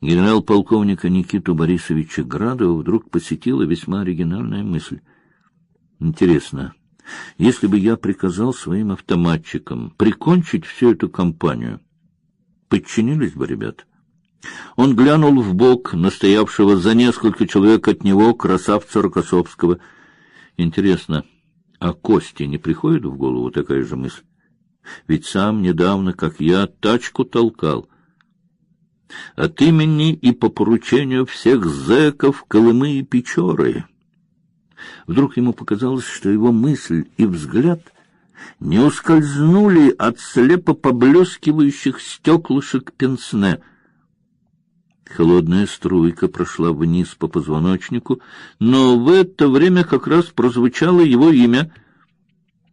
Генерал-полковника Никиту Борисовича Градова вдруг посетила весьма оригинальная мысль. Интересно, если бы я приказал своим автоматчикам прикончить всю эту компанию, подчинились бы ребят? Он глянул в бок настоявшего за несколько человек от него красавца Рокоссовского. Интересно, а Кости не приходит в голову такая же мысль? Ведь сам недавно, как я, тачку толкал. От имени и по поручению всех зэков Колымы и Печоры. Вдруг ему показалось, что его мысль и взгляд не ускользнули от слепо поблескивающих стеклышек пенсне. Холодная струйка прошла вниз по позвоночнику, но в это время как раз прозвучало его имя.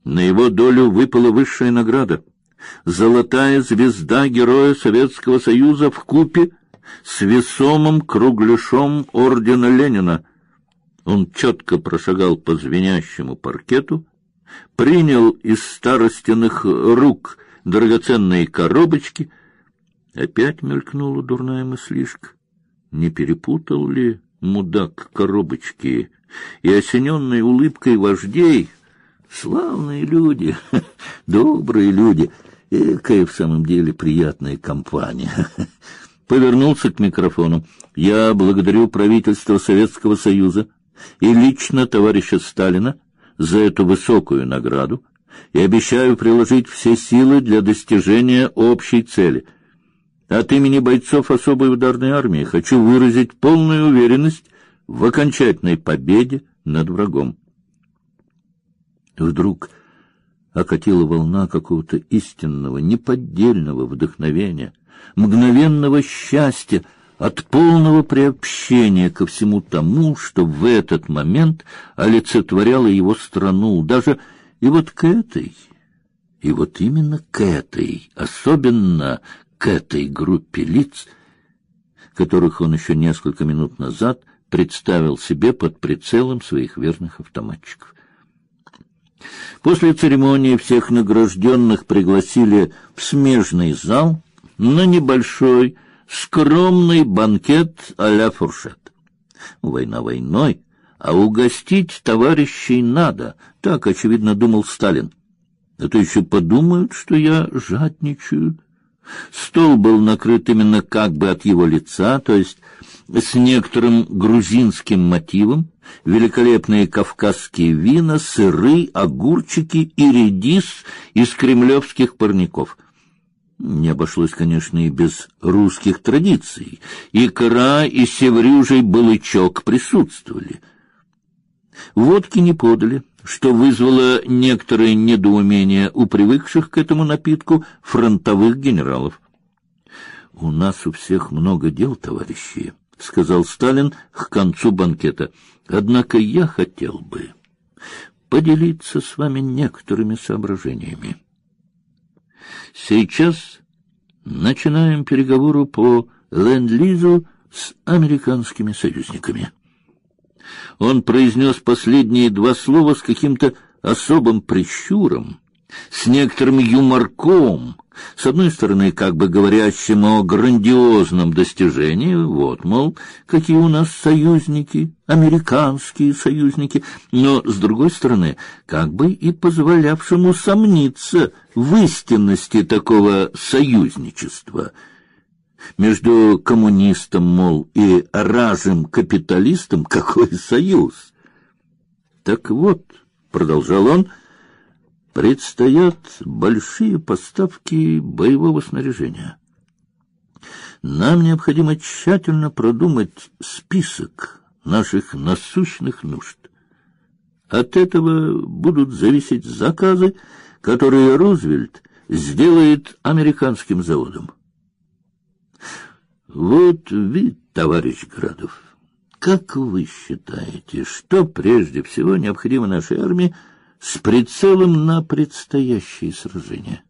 На его долю выпала высшая награда — золотая звезда Героя Советского Союза в купе с весомым кругляшом ордена Ленина — он четко прошагал по звенящему паркету, принял из старостяных рук драгоценные коробочки. Опять мелькнула дурная мыслишка. Не перепутал ли мудак коробочки? И осененный улыбкой вождей, славные люди, добрые люди, какая в самом деле приятная компания. Повернулся к микрофону. Я благодарю правительство Советского Союза и лично товарища Сталина за эту высокую награду и обещаю приложить все силы для достижения общей цели. От имени бойцов особой ударной армии хочу выразить полную уверенность в окончательной победе над врагом. Вдруг окатила волна какого-то истинного, неподдельного вдохновения, мгновенного счастья, от полного приобщения ко всему тому, что в этот момент олицетворяло его страну, даже и вот к этой, и вот именно к этой, особенно к этой группе лиц, которых он еще несколько минут назад представил себе под прицелом своих верных автоматчиков. После церемонии всех награжденных пригласили в смежный зал на небольшой скромный банкет а-ля фуршет. Война войной, а угостить товарищей надо, так, очевидно, думал Сталин. А то еще подумают, что я жадничаю. Стол был накрыт именно как бы от его лица, то есть с некоторым грузинским мотивом, великолепные кавказские вина, сыры, огурчики и редис из кремлевских парников — не обошлось, конечно, и без русских традиций. Икра и севрюжий балычок присутствовали. Водки не подали, что вызвало некоторое недоумение у привыкших к этому напитку фронтовых генералов. У нас у всех много дел, товарищи, сказал Сталин к концу банкета. Однако я хотел бы поделиться с вами некоторыми соображениями. Сейчас начинаем переговоры по ленд-лизу с американскими союзниками. Он произнес последние два слова с каким-то особым прищуром, с некоторым юморком, с одной стороны, как бы говорящим о грандиозном достижении, вот, мол, какие у нас союзники, американские союзники, но с другой стороны, как бы и позволявшим усомниться в истинности такого союзничества между коммунистом, мол, и ражим капиталистом, какой союз? Так вот, продолжал он, — предстоят большие поставки боевого снаряжения. Нам необходимо тщательно продумать список наших насущных нужд. От этого будут зависеть заказы, которые Рузвельт сделает американским заводам. Вот вид, товарищ Градов, как вы считаете, что прежде всего необходимо нашей армии с прицелом на предстоящее сражение.